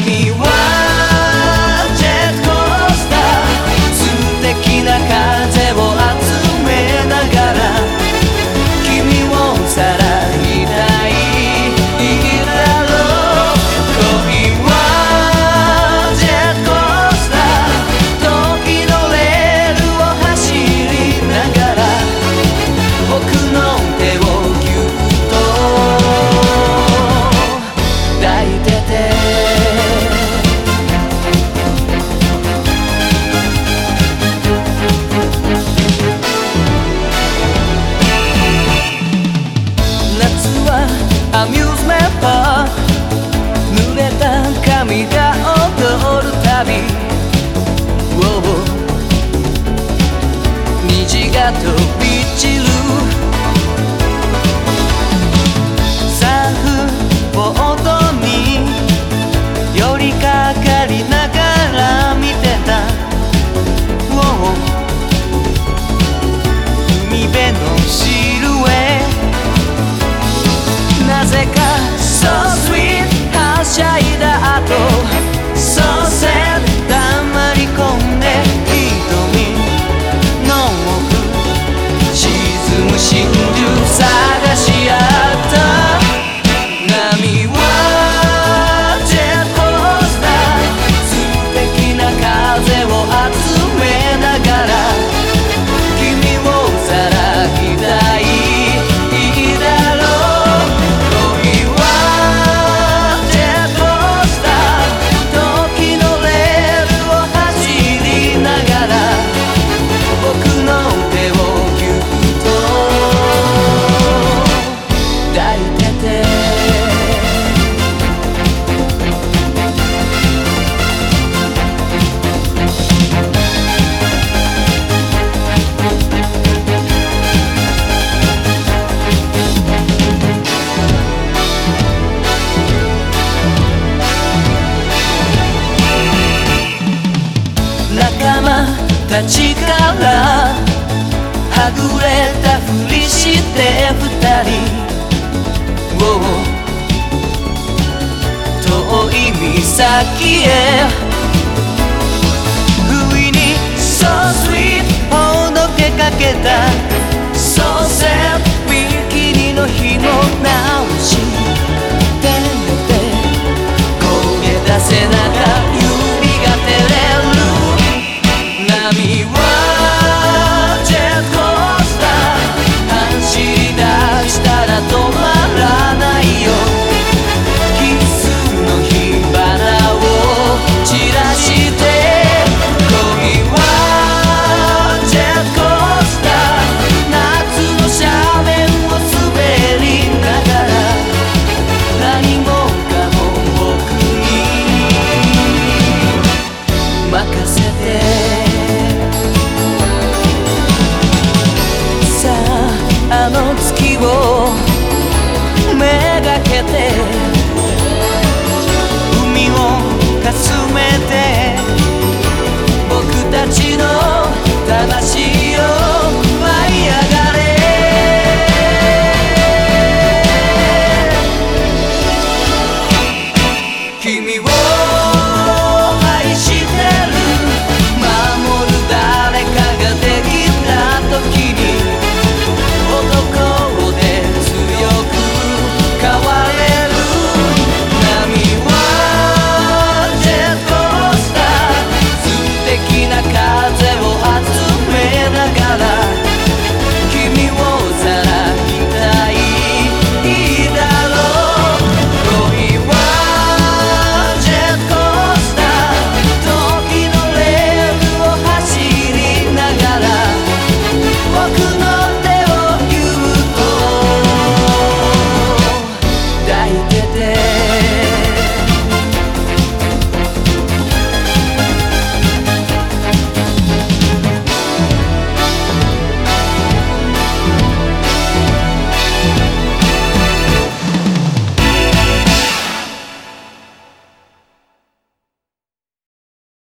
me. Why? she ぐれたふりして二人。を遠い岬へ。不意に So sweet ほどけかけた。So sad